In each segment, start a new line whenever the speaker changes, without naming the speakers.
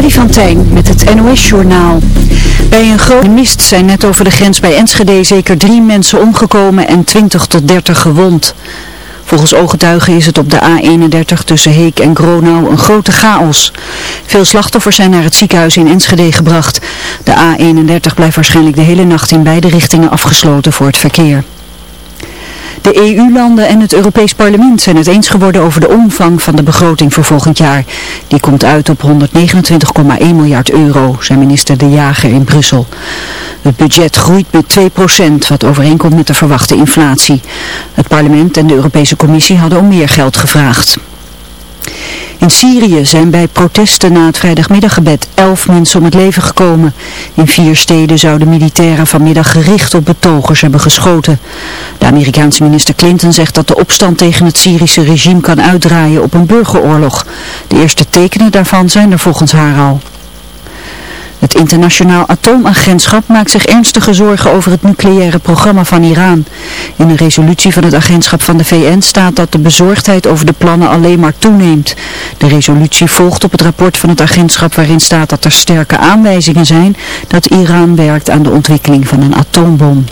Freddy van Tijn met het NOS-journaal. Bij een grote mist zijn net over de grens bij Enschede zeker drie mensen omgekomen en 20 tot 30 gewond. Volgens ooggetuigen is het op de A31 tussen Heek en Gronau een grote chaos. Veel slachtoffers zijn naar het ziekenhuis in Enschede gebracht. De A31 blijft waarschijnlijk de hele nacht in beide richtingen afgesloten voor het verkeer. De EU-landen en het Europees Parlement zijn het eens geworden over de omvang van de begroting voor volgend jaar. Die komt uit op 129,1 miljard euro, zei minister De Jager in Brussel. Het budget groeit met 2%, wat overeenkomt met de verwachte inflatie. Het parlement en de Europese Commissie hadden om meer geld gevraagd. In Syrië zijn bij protesten na het vrijdagmiddaggebed elf mensen om het leven gekomen. In vier steden zouden militairen vanmiddag gericht op betogers hebben geschoten. De Amerikaanse minister Clinton zegt dat de opstand tegen het Syrische regime kan uitdraaien op een burgeroorlog. De eerste tekenen daarvan zijn er volgens haar al. Het internationaal atoomagentschap maakt zich ernstige zorgen over het nucleaire programma van Iran. In een resolutie van het agentschap van de VN staat dat de bezorgdheid over de plannen alleen maar toeneemt. De resolutie volgt op het rapport van het agentschap waarin staat dat er sterke aanwijzingen zijn dat Iran werkt aan de ontwikkeling van een atoombom.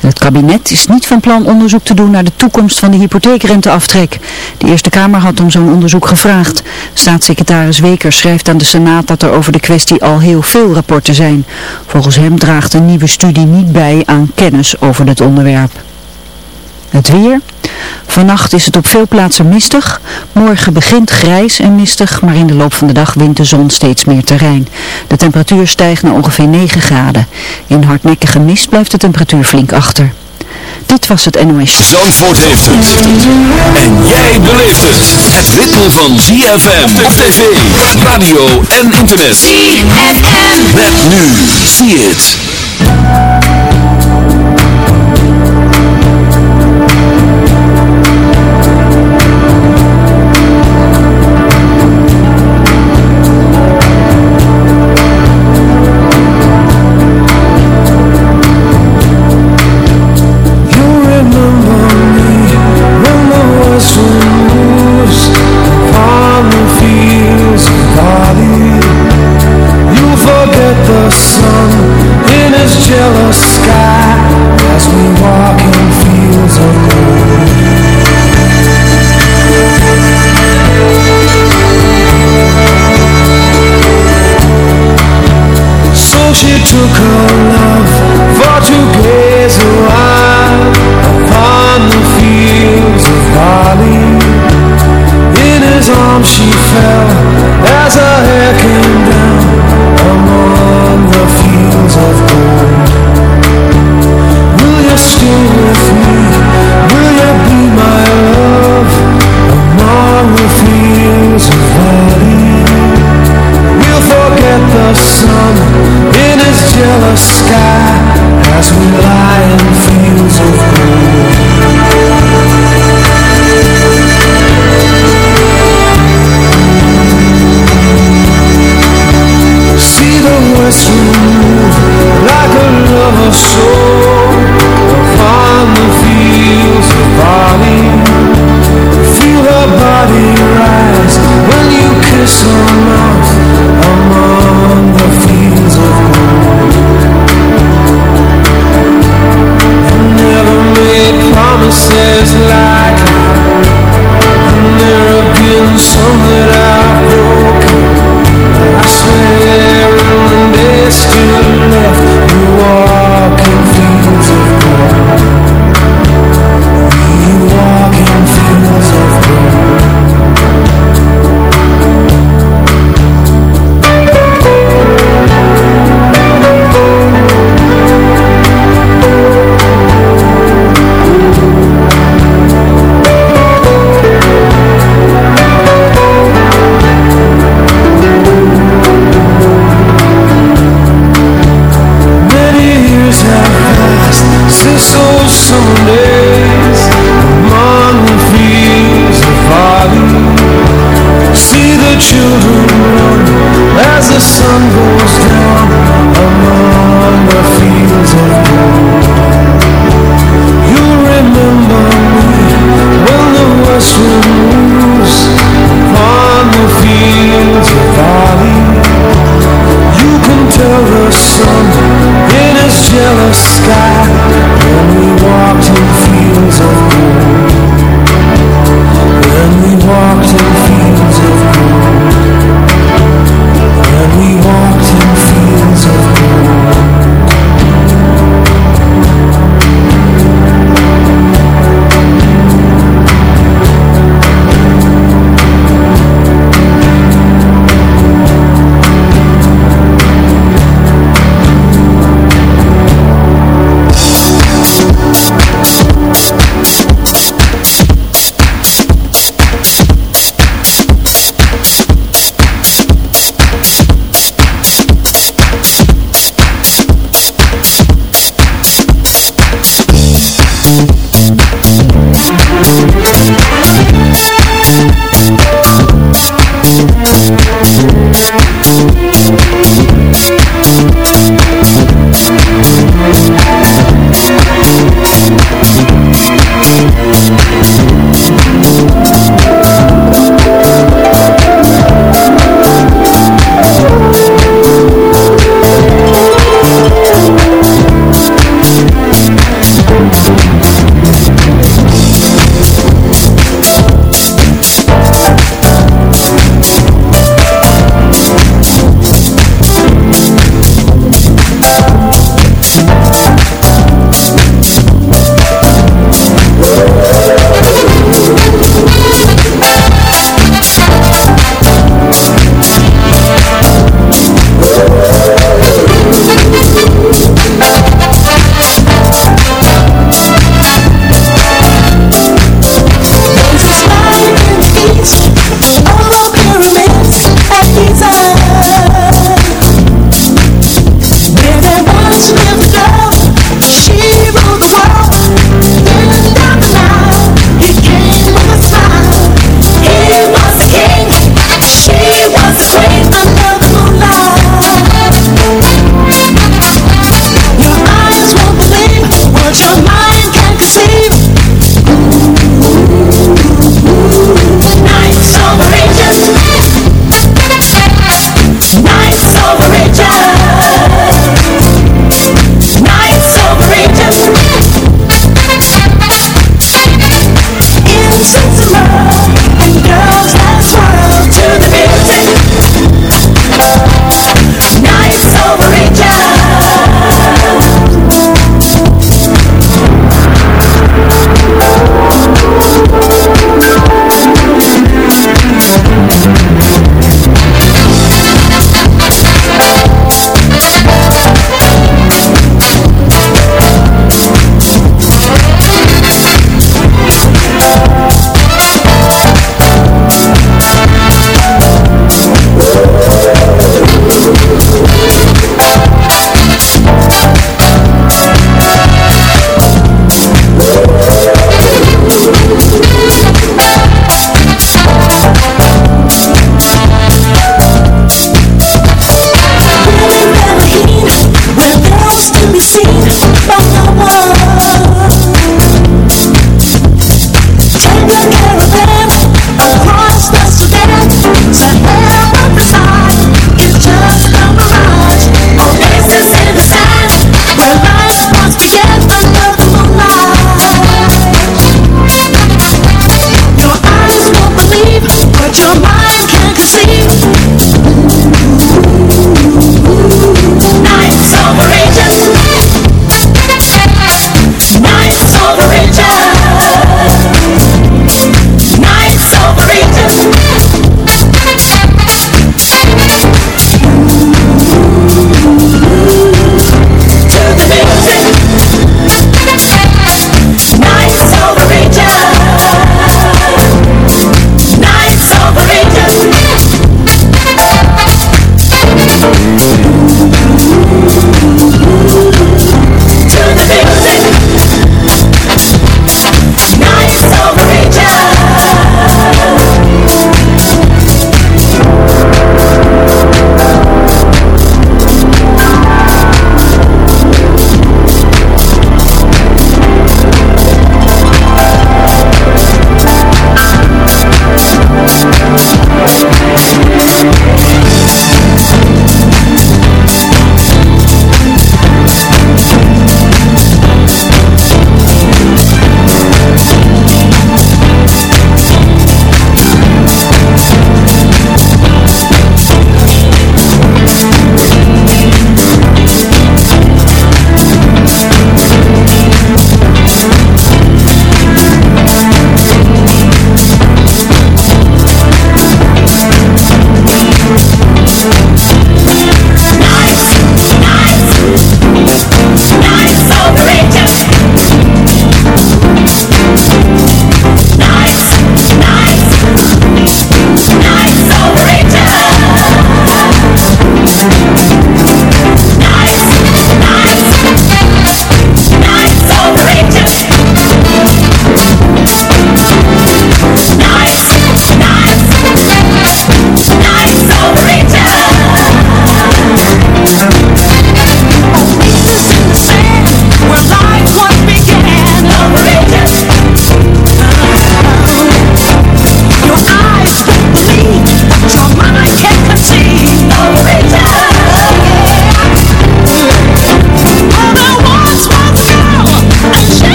Het kabinet is niet van plan onderzoek te doen naar de toekomst van de hypotheekrenteaftrek. De Eerste Kamer had om zo'n onderzoek gevraagd. Staatssecretaris Weker schrijft aan de Senaat dat er over de kwestie al heel veel rapporten zijn. Volgens hem draagt een nieuwe studie niet bij aan kennis over het onderwerp. Het weer. Vannacht is het op veel plaatsen mistig. Morgen begint grijs en mistig, maar in de loop van de dag wint de zon steeds meer terrein. De temperatuur stijgt naar ongeveer 9 graden. In hardnekkige mist blijft de temperatuur flink achter. Dit was het NOS.
Zandvoort heeft het. En jij beleeft het. Het ritme van ZFM op tv, radio en internet. ZFM. Met nu. See it.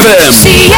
ZFM.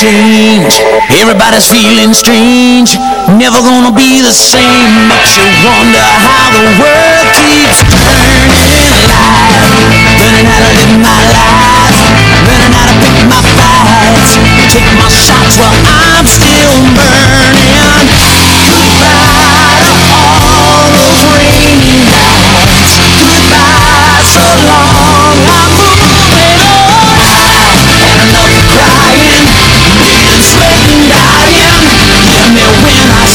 change. Everybody's feeling strange. Never gonna be the same. Makes you wonder how the world keeps turning. Life, learning how to live my life, learning how to pick my fights, take my shots while I'm still burning. Goodbye to all those rainy nights. Goodbye so long. I'm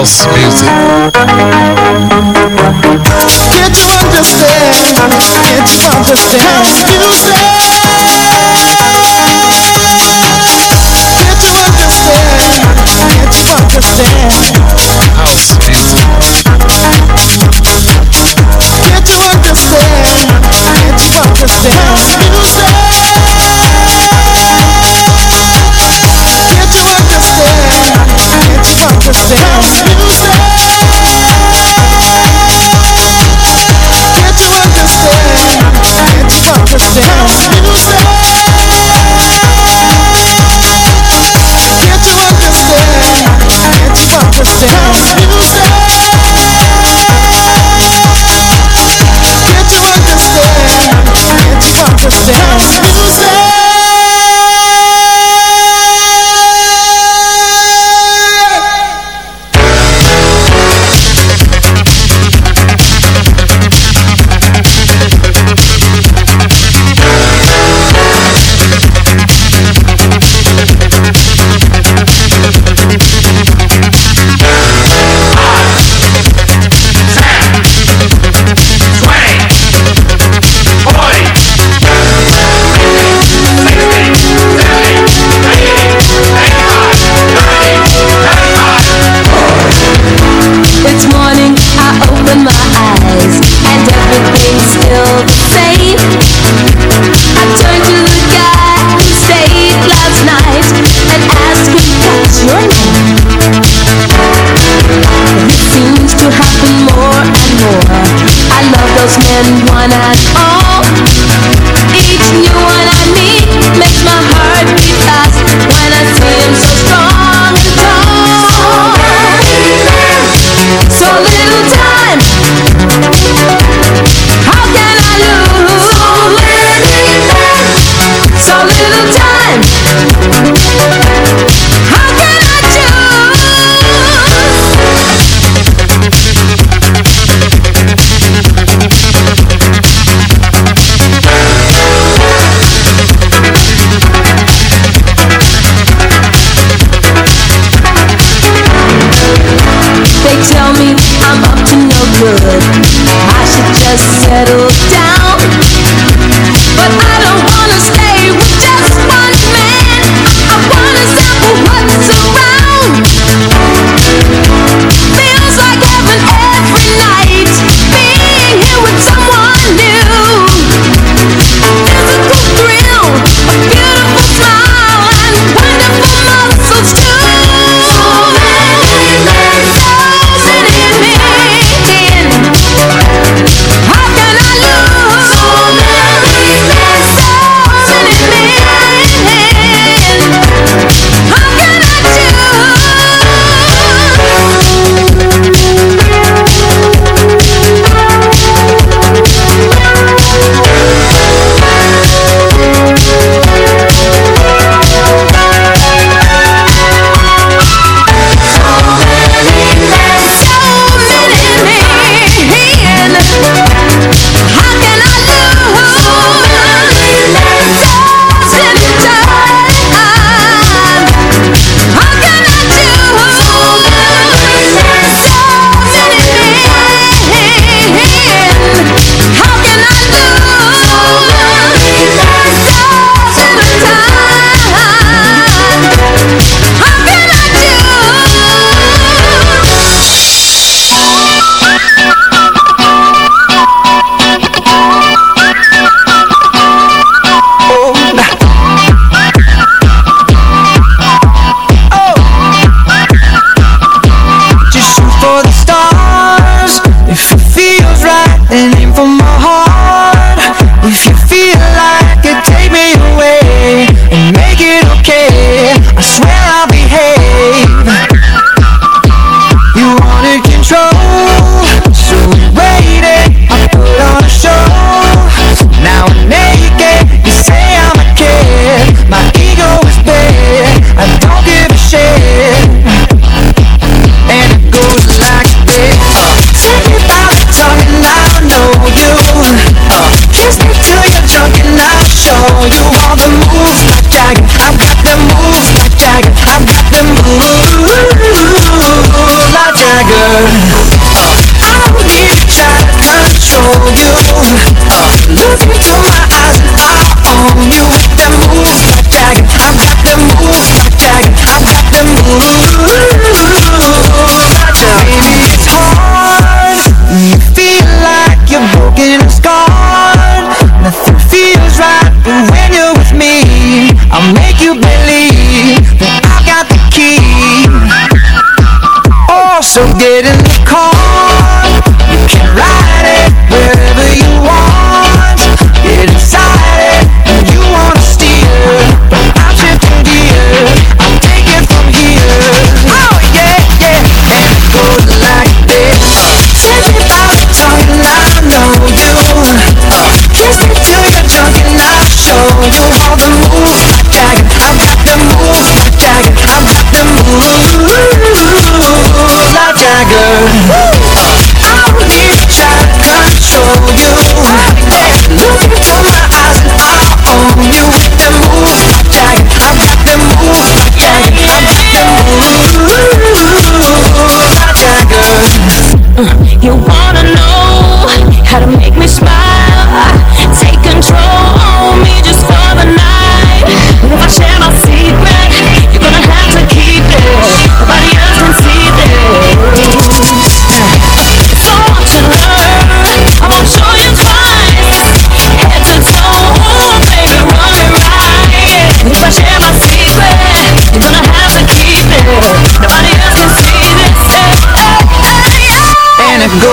Can't you understand? Can't you understand?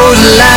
total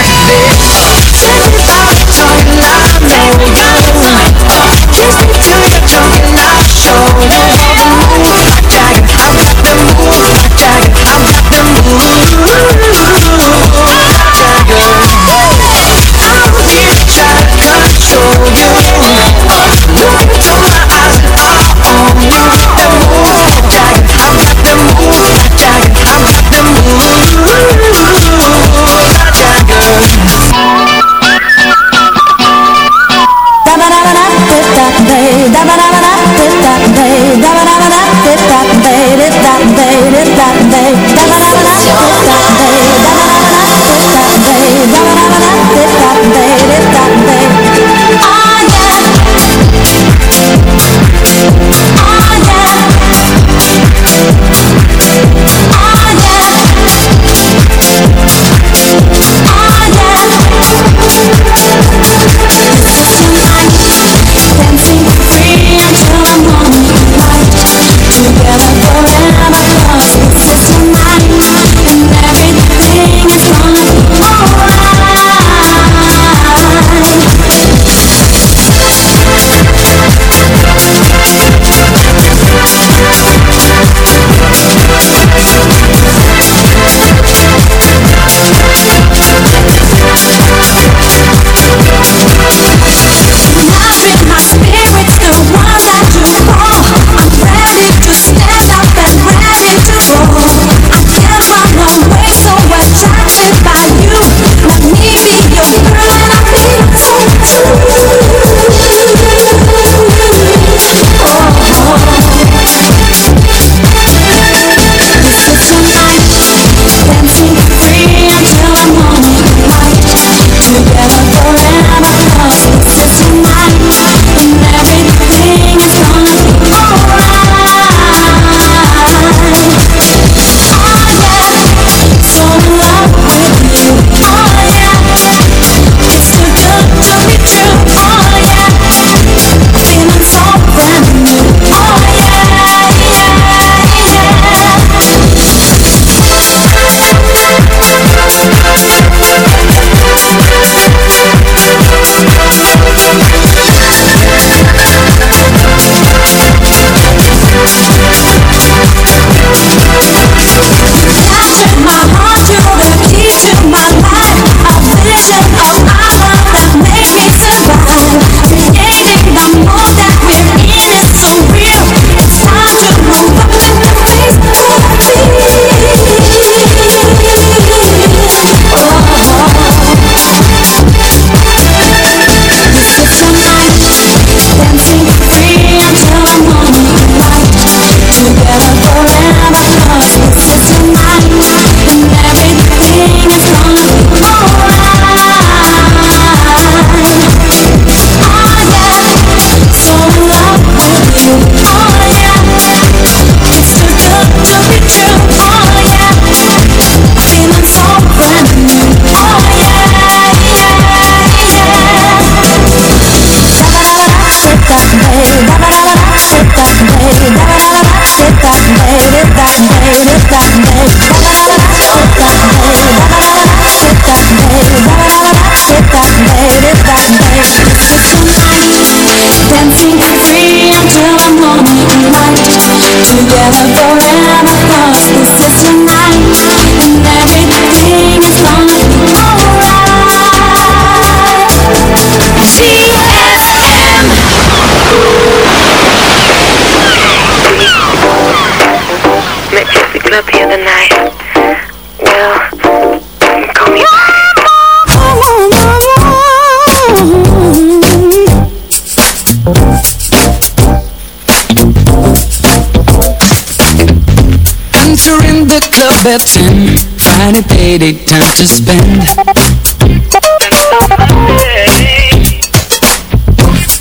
at ten Friday payday, time to spend.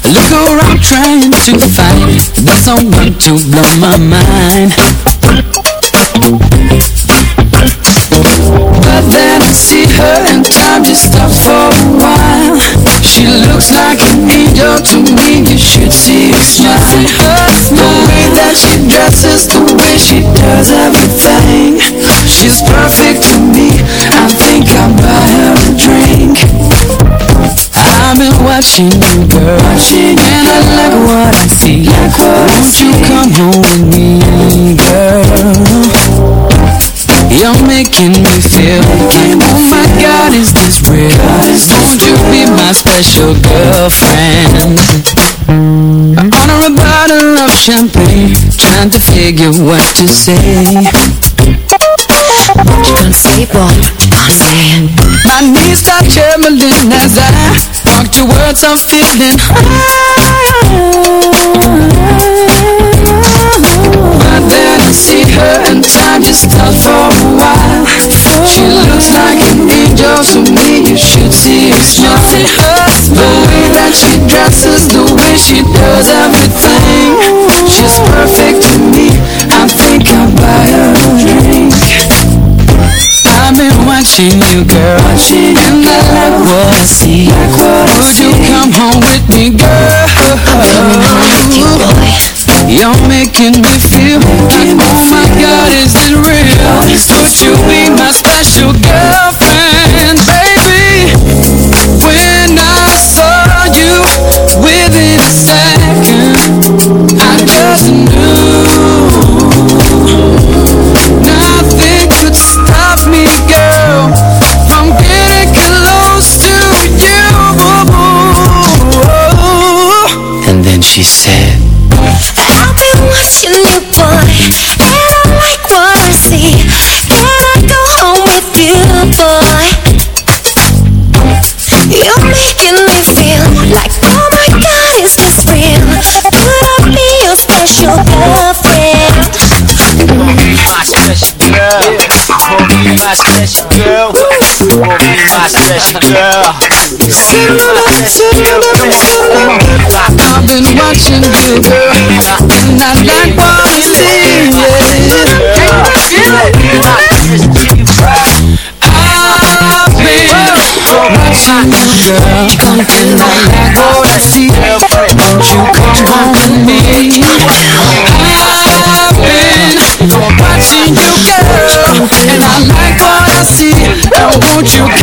Look around trying to find The someone to blow my mind. But then I see her and time just stops for a while. She looks like an angel to me, you should see her smile. The way that she dresses, the way she does everything She's perfect to me. I think I'll buy her a drink. I've been watching you, girl. Watching And I like what I see. Like what Won't you come home with me, girl? You're making me feel Oh my God, is this real? Won't you be my special girlfriend? I order a bottle of champagne Trying to figure what to say
i'm saying.
My knees start trembling as I walk towards. I'm feeling. But then I see her and time just stops for a while. She looks like an angel to me. You should see her smile. The way that she dresses,
the way she
does everything. watching you,
girl.
Watching you, and I like what I see. Like what I Would see. you come home with me, girl? Baby, come with you, boy. You're making me my session, girl. Woo. Come on, be my session, girl. I've been watching you, girl, and I like what I see. Yeah. I've been watching you, girl,
and I
like
what I
see. Won't you come home with
me?
you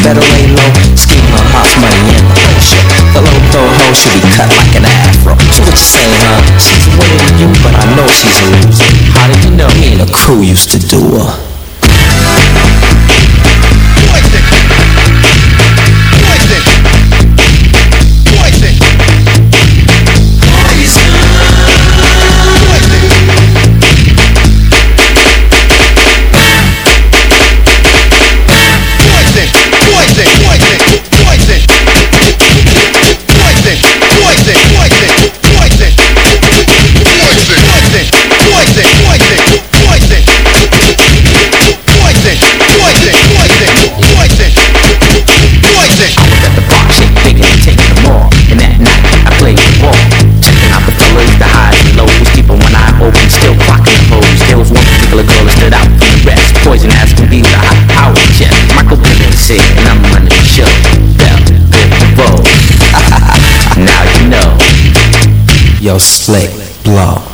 better lay low Schema, hot money and the whole shit The low throw hoe should be cut like an afro So what you saying, huh? She's a winner you, but I know she's a loser How did you know me and the crew used to do her? Slick Blow.